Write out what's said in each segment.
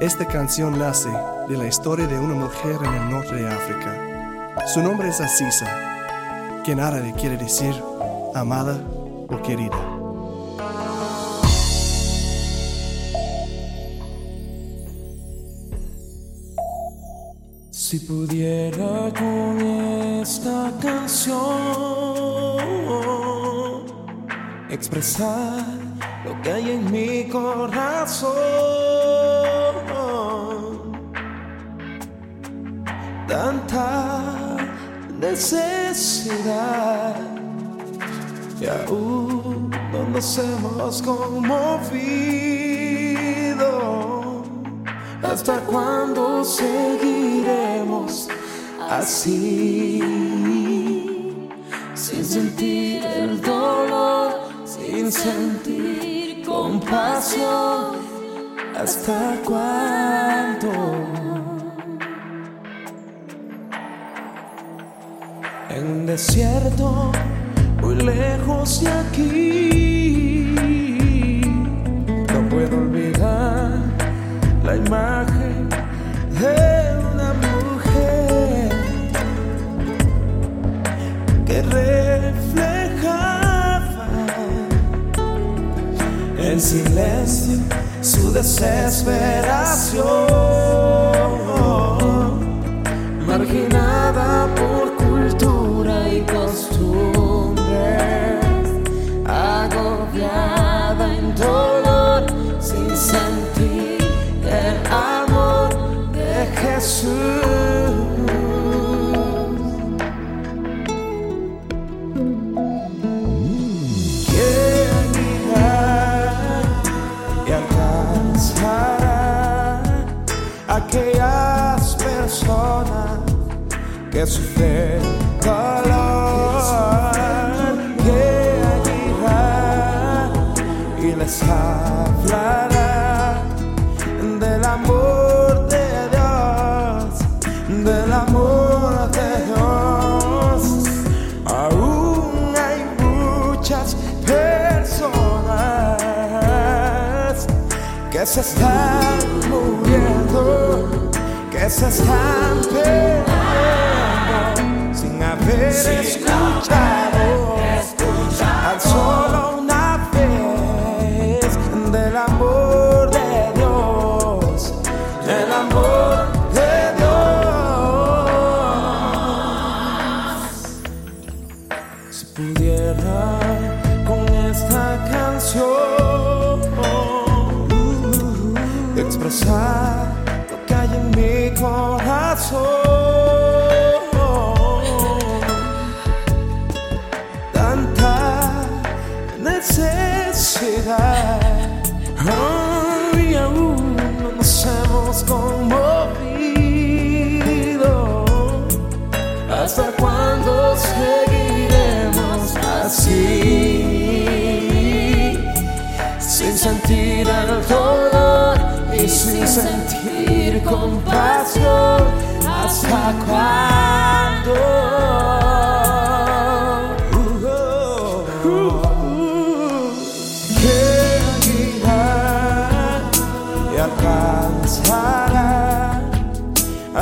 Esta canción nace de la historia de una mujer en el norte de África. Su nombre es Asisa, que en árabe quiere decir amada o querida. Si pudiera con esta canción expresar lo que hay en mi corazón, tanta necesidad y aún no nos hemos conmovido. ¿Hasta cuándo seguiremos así? Sin sentir el dolor, sin sentir compasión. ¿Hasta cuándo? En un desierto muy lejos de aquí. No puedo olvidar la imagen de una mujer que reflejaba en silencio su desesperación, marginada que sufren dolor? ¿Quién irá y les hablará del amor de Dios, del amor de Dios? Aún hay muchas personas que se están muriendo, que se están perdiendo haber escuchado tan solo una vez del amor de Dios, del amor de Dios. Si pudiera con esta canción expresar lo que hay en mi corazón, Ay, aún no nos hemos conmovido. ¿Hasta cuándo seguiremos así? Sin sentir el dolor y sin sentir compasión. ¿Hasta cuándo?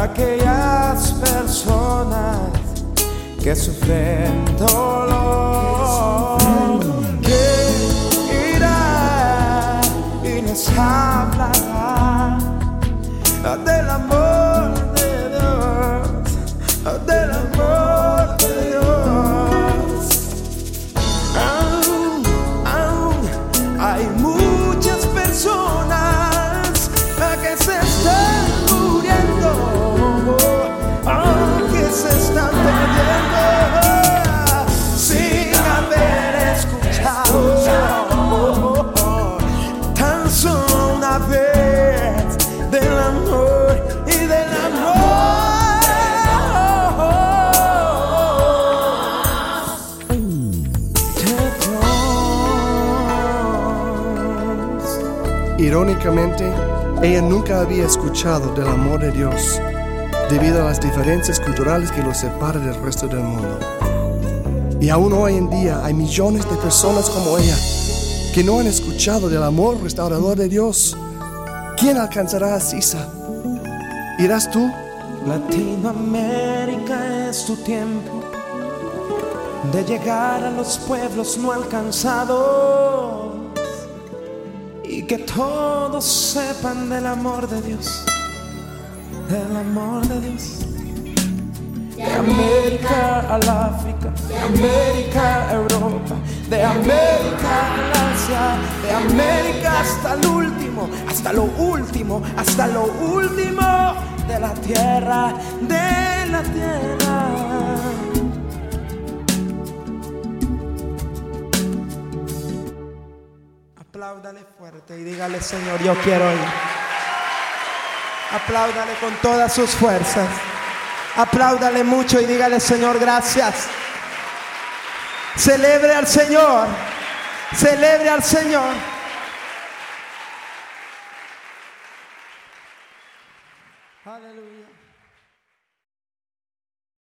Aquellas personas que sufren dolor? Irónicamente, ella nunca había escuchado del amor de Dios debido a las diferencias culturales que los separan del resto del mundo. Y aún hoy en día hay millones de personas como ella que no han escuchado del amor restaurador de Dios, ¿quién alcanzará a Sisa? ¿Irás tú? Latinoamérica es tu tiempo de llegar a los pueblos no alcanzados y que todos sepan del amor de Dios, del amor de Dios. De América al África, de América a Europa, de América al Asia, de América hasta el último, hasta lo último, hasta lo último de la tierra, de la tierra. Apláudale fuerte y dígale, Señor, yo quiero ir. Apláudale con todas sus fuerzas. Apláudale mucho y dígale, Señor, gracias. Celebre al Señor. Celebre al Señor. Aleluya.